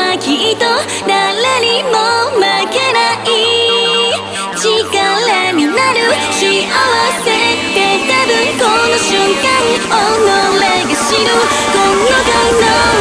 はきっと誰にも負けない。力になる幸せって多分この瞬間己が知る。この